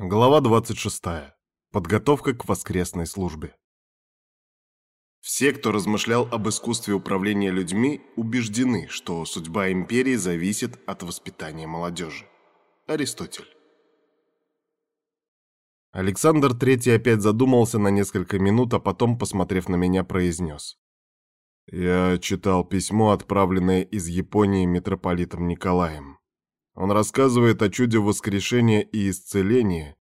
Глава 26. Подготовка к воскресной службе. Все, кто размышлял об искусстве управления людьми, убеждены, что судьба империи зависит от воспитания молодежи. Аристотель. Александр III опять задумался на несколько минут, а потом, посмотрев на меня, произнес. «Я читал письмо, отправленное из Японии митрополитом Николаем. Он рассказывает о чуде воскрешения и исцеления,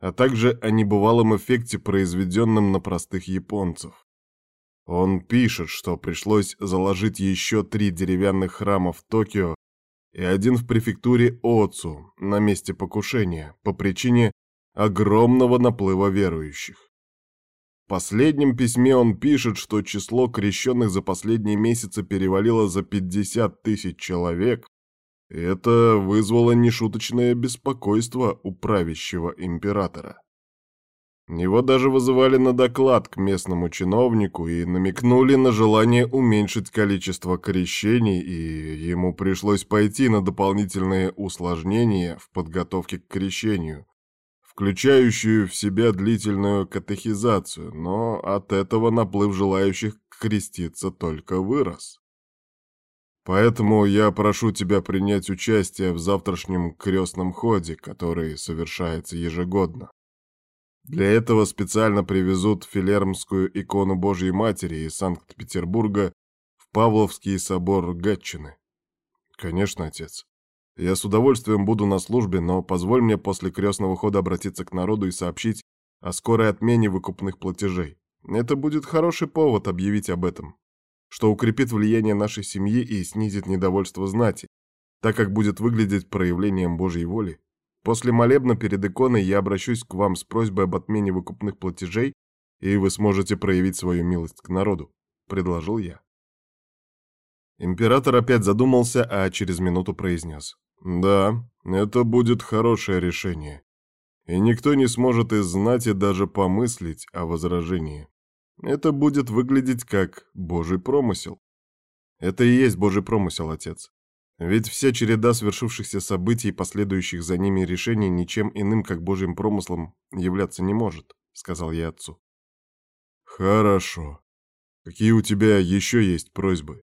а также о небывалом эффекте, произведенном на простых японцев. Он пишет, что пришлось заложить еще три деревянных храма в Токио и один в префектуре Оцу на месте покушения по причине огромного наплыва верующих. В последнем письме он пишет, что число крещенных за последние месяцы перевалило за 50 тысяч человек, это вызвало нешуточное беспокойство у правящего императора. Его даже вызывали на доклад к местному чиновнику и намекнули на желание уменьшить количество крещений, и ему пришлось пойти на дополнительные усложнения в подготовке к крещению, включающую в себя длительную катехизацию, но от этого наплыв желающих креститься только вырос. Поэтому я прошу тебя принять участие в завтрашнем крестном ходе, который совершается ежегодно. Для этого специально привезут филермскую икону Божьей Матери из Санкт-Петербурга в Павловский собор Гатчины. Конечно, отец. Я с удовольствием буду на службе, но позволь мне после крестного хода обратиться к народу и сообщить о скорой отмене выкупных платежей. Это будет хороший повод объявить об этом что укрепит влияние нашей семьи и снизит недовольство знати, так как будет выглядеть проявлением Божьей воли. После молебна перед иконой я обращусь к вам с просьбой об отмене выкупных платежей, и вы сможете проявить свою милость к народу», — предложил я. Император опять задумался, а через минуту произнес. «Да, это будет хорошее решение, и никто не сможет из знати даже помыслить о возражении. Это будет выглядеть как божий промысел. Это и есть божий промысел, отец. Ведь вся череда свершившихся событий и последующих за ними решений ничем иным, как божьим промыслом, являться не может, сказал я отцу. Хорошо. Какие у тебя еще есть просьбы?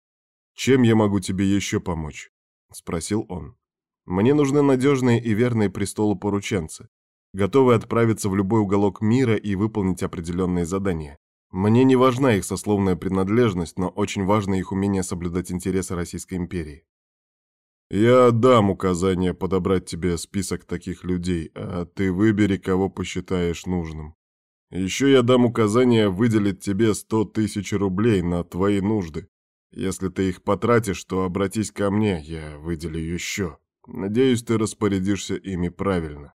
Чем я могу тебе еще помочь? Спросил он. Мне нужны надежные и верные престолу порученцы, готовые отправиться в любой уголок мира и выполнить определенные задания. Мне не важна их сословная принадлежность, но очень важно их умение соблюдать интересы Российской империи. Я дам указание подобрать тебе список таких людей, а ты выбери, кого посчитаешь нужным. Еще я дам указание выделить тебе сто тысяч рублей на твои нужды. Если ты их потратишь, то обратись ко мне, я выделю еще. Надеюсь, ты распорядишься ими правильно.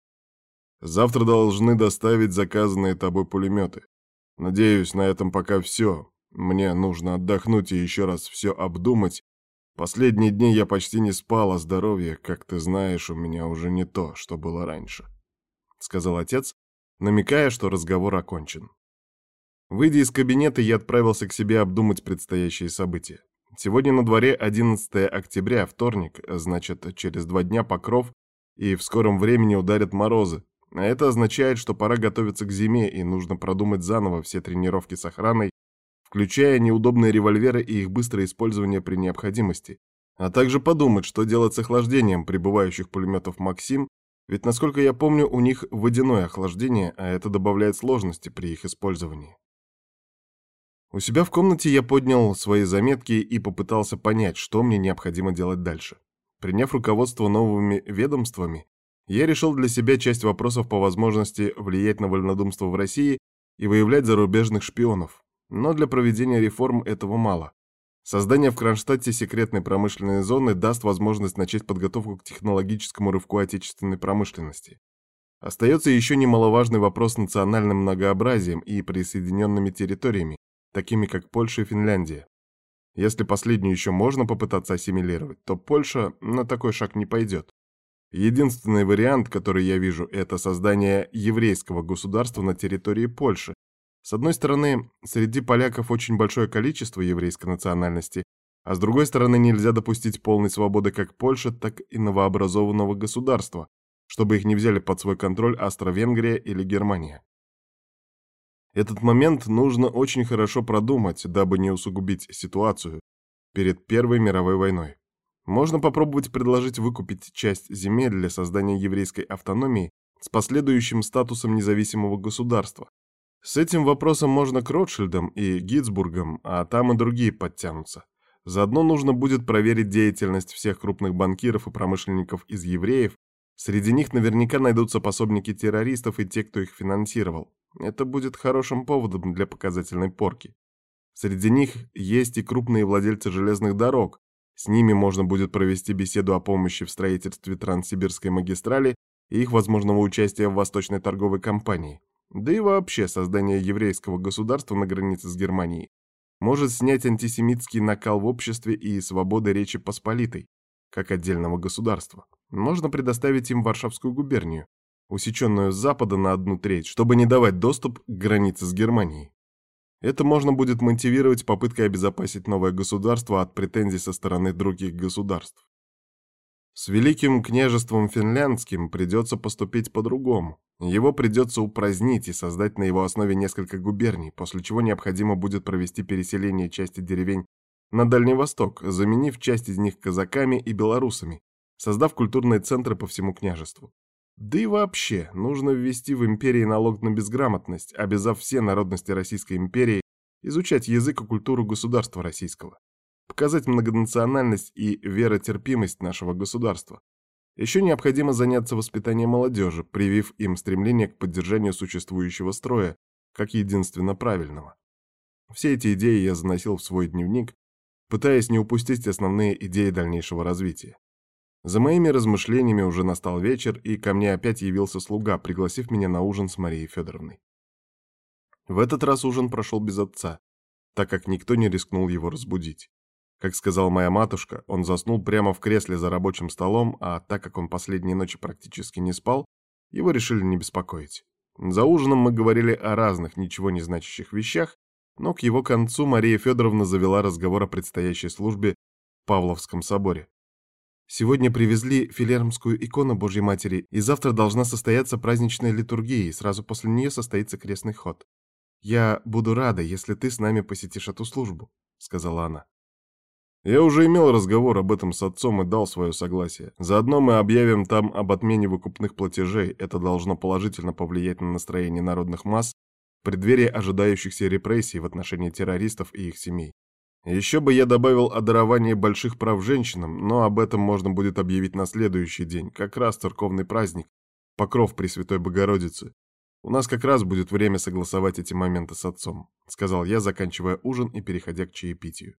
Завтра должны доставить заказанные тобой пулеметы. Надеюсь, на этом пока все. Мне нужно отдохнуть и еще раз все обдумать. Последние дни я почти не спал, а здоровье, как ты знаешь, у меня уже не то, что было раньше», — сказал отец, намекая, что разговор окончен. Выйдя из кабинета, я отправился к себе обдумать предстоящие события. Сегодня на дворе 11 октября, вторник, значит, через два дня покров, и в скором времени ударят морозы, это означает, что пора готовиться к зиме и нужно продумать заново все тренировки с охраной, включая неудобные револьверы и их быстрое использование при необходимости, а также подумать, что делать с охлаждением прибывающих пулеметов «Максим», ведь, насколько я помню, у них водяное охлаждение, а это добавляет сложности при их использовании. У себя в комнате я поднял свои заметки и попытался понять, что мне необходимо делать дальше. Приняв руководство новыми ведомствами, я решил для себя часть вопросов по возможности влиять на вольнодумство в России и выявлять зарубежных шпионов. Но для проведения реформ этого мало. Создание в Кронштадте секретной промышленной зоны даст возможность начать подготовку к технологическому рывку отечественной промышленности. Остается еще немаловажный вопрос с национальным многообразием и присоединенными территориями, такими как Польша и Финляндия. Если последнюю еще можно попытаться ассимилировать, то Польша на такой шаг не пойдет. Единственный вариант, который я вижу, это создание еврейского государства на территории Польши. С одной стороны, среди поляков очень большое количество еврейской национальности, а с другой стороны, нельзя допустить полной свободы как Польши, так и новообразованного государства, чтобы их не взяли под свой контроль Австро-Венгрия или Германия. Этот момент нужно очень хорошо продумать, дабы не усугубить ситуацию перед Первой мировой войной. Можно попробовать предложить выкупить часть земель для создания еврейской автономии с последующим статусом независимого государства. С этим вопросом можно к Ротшильдам и Гитцбургам, а там и другие подтянутся. Заодно нужно будет проверить деятельность всех крупных банкиров и промышленников из евреев. Среди них наверняка найдутся пособники террористов и те, кто их финансировал. Это будет хорошим поводом для показательной порки. Среди них есть и крупные владельцы железных дорог. С ними можно будет провести беседу о помощи в строительстве Транссибирской магистрали и их возможного участия в Восточной торговой компании. Да и вообще создание еврейского государства на границе с Германией может снять антисемитский накал в обществе и свободы Речи Посполитой, как отдельного государства. Можно предоставить им Варшавскую губернию, усеченную с запада на одну треть, чтобы не давать доступ к границе с Германией. Это можно будет мотивировать попыткой обезопасить новое государство от претензий со стороны других государств. С Великим княжеством финляндским придется поступить по-другому. Его придется упразднить и создать на его основе несколько губерний, после чего необходимо будет провести переселение части деревень на Дальний Восток, заменив часть из них казаками и белорусами, создав культурные центры по всему княжеству. Да и вообще, нужно ввести в империи налог на безграмотность, обязав все народности Российской империи изучать язык и культуру государства российского. Показать многонациональность и веротерпимость нашего государства. Еще необходимо заняться воспитанием молодежи, привив им стремление к поддержанию существующего строя, как единственно правильного. Все эти идеи я заносил в свой дневник, пытаясь не упустить основные идеи дальнейшего развития. За моими размышлениями уже настал вечер, и ко мне опять явился слуга, пригласив меня на ужин с Марией Федоровной. В этот раз ужин прошел без отца, так как никто не рискнул его разбудить. Как сказала моя матушка, он заснул прямо в кресле за рабочим столом, а так как он последние ночи практически не спал, его решили не беспокоить. За ужином мы говорили о разных, ничего не значащих вещах, но к его концу Мария Федоровна завела разговор о предстоящей службе в Павловском соборе. Сегодня привезли филермскую икону Божьей Матери, и завтра должна состояться праздничная литургия, и сразу после нее состоится крестный ход. Я буду рада, если ты с нами посетишь эту службу», — сказала она. Я уже имел разговор об этом с отцом и дал свое согласие. Заодно мы объявим там об отмене выкупных платежей. Это должно положительно повлиять на настроение народных масс в преддверии ожидающихся репрессий в отношении террористов и их семей. Еще бы я добавил о даровании больших прав женщинам, но об этом можно будет объявить на следующий день, как раз церковный праздник, покров Пресвятой Богородицы. У нас как раз будет время согласовать эти моменты с отцом, сказал я, заканчивая ужин и переходя к чаепитию.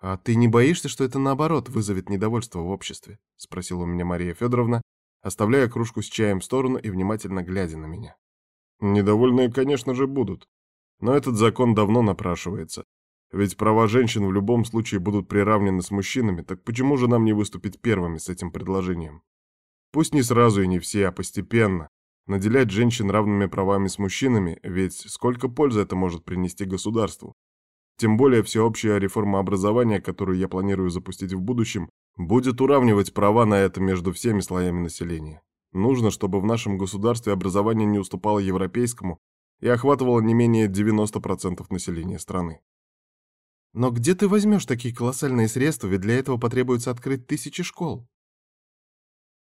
А ты не боишься, что это наоборот вызовет недовольство в обществе? спросила у меня Мария Федоровна, оставляя кружку с чаем в сторону и внимательно глядя на меня. Недовольные, конечно же, будут. Но этот закон давно напрашивается. Ведь права женщин в любом случае будут приравнены с мужчинами, так почему же нам не выступить первыми с этим предложением? Пусть не сразу и не все, а постепенно. Наделять женщин равными правами с мужчинами, ведь сколько пользы это может принести государству? Тем более всеобщая реформа образования, которую я планирую запустить в будущем, будет уравнивать права на это между всеми слоями населения. Нужно, чтобы в нашем государстве образование не уступало европейскому и охватывало не менее 90% населения страны. Но где ты возьмешь такие колоссальные средства, ведь для этого потребуется открыть тысячи школ?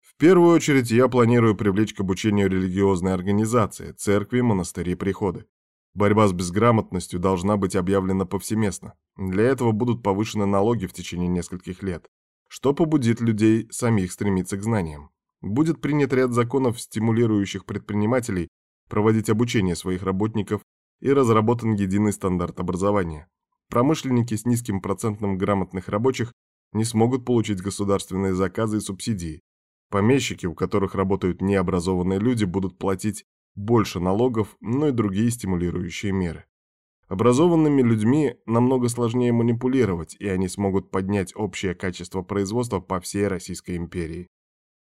В первую очередь я планирую привлечь к обучению религиозные организации, церкви, монастыри, приходы. Борьба с безграмотностью должна быть объявлена повсеместно. Для этого будут повышены налоги в течение нескольких лет, что побудит людей самих стремиться к знаниям. Будет принят ряд законов, стимулирующих предпринимателей проводить обучение своих работников и разработан единый стандарт образования. Промышленники с низким процентом грамотных рабочих не смогут получить государственные заказы и субсидии. Помещики, у которых работают необразованные люди, будут платить больше налогов, но и другие стимулирующие меры. Образованными людьми намного сложнее манипулировать, и они смогут поднять общее качество производства по всей Российской империи.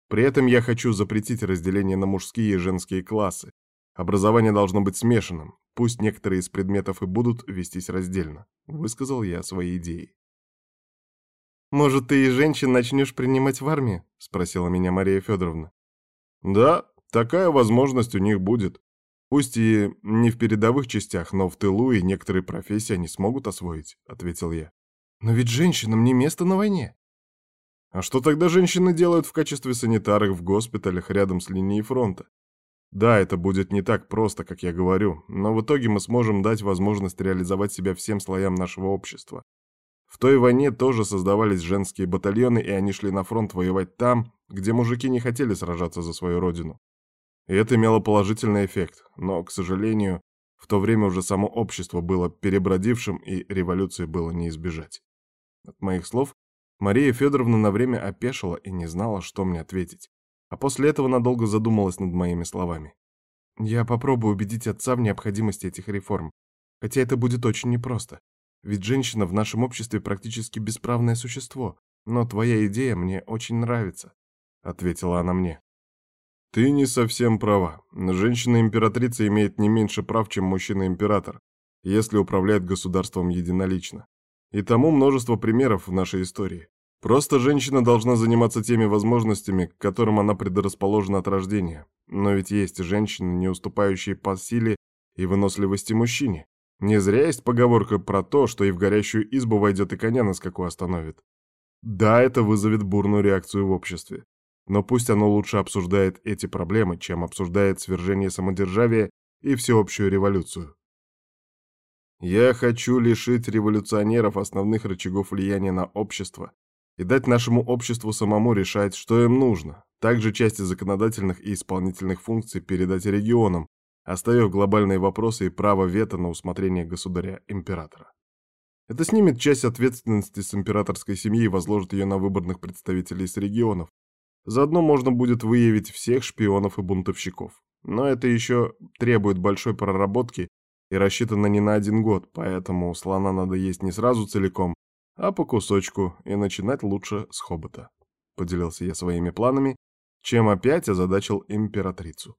При этом я хочу запретить разделение на мужские и женские классы. Образование должно быть смешанным, Пусть некоторые из предметов и будут вестись раздельно, высказал я свои идеи. Может, ты и женщин начнешь принимать в армию? спросила меня Мария Федоровна. Да, такая возможность у них будет. Пусть и не в передовых частях, но в тылу и некоторые профессии они смогут освоить, ответил я. Но ведь женщинам не место на войне. А что тогда женщины делают в качестве санитарок в госпиталях рядом с линией фронта? Да, это будет не так просто, как я говорю, но в итоге мы сможем дать возможность реализовать себя всем слоям нашего общества. В той войне тоже создавались женские батальоны, и они шли на фронт воевать там, где мужики не хотели сражаться за свою родину. И это имело положительный эффект, но, к сожалению, в то время уже само общество было перебродившим, и революции было не избежать. От моих слов Мария Федоровна на время опешила и не знала, что мне ответить. А после этого надолго задумалась над моими словами. Я попробую убедить отца в необходимости этих реформ, хотя это будет очень непросто. Ведь женщина в нашем обществе практически бесправное существо, но твоя идея мне очень нравится», — ответила она мне. «Ты не совсем права. Женщина-императрица имеет не меньше прав, чем мужчина-император, если управляет государством единолично. И тому множество примеров в нашей истории. Просто женщина должна заниматься теми возможностями, к которым она предрасположена от рождения. Но ведь есть женщины, не уступающие по силе и выносливости мужчине. Не зря есть поговорка про то, что и в горящую избу войдет и коня на скаку остановит. Да, это вызовет бурную реакцию в обществе. Но пусть оно лучше обсуждает эти проблемы, чем обсуждает свержение самодержавия и всеобщую революцию. Я хочу лишить революционеров основных рычагов влияния на общество и дать нашему обществу самому решать, что им нужно. Также части законодательных и исполнительных функций передать регионам, оставив глобальные вопросы и право вето на усмотрение государя-императора. Это снимет часть ответственности с императорской семьи и возложит ее на выборных представителей из регионов. Заодно можно будет выявить всех шпионов и бунтовщиков. Но это еще требует большой проработки и рассчитано не на один год, поэтому слона надо есть не сразу целиком, а по кусочку, и начинать лучше с хобота. Поделился я своими планами, чем опять озадачил императрицу.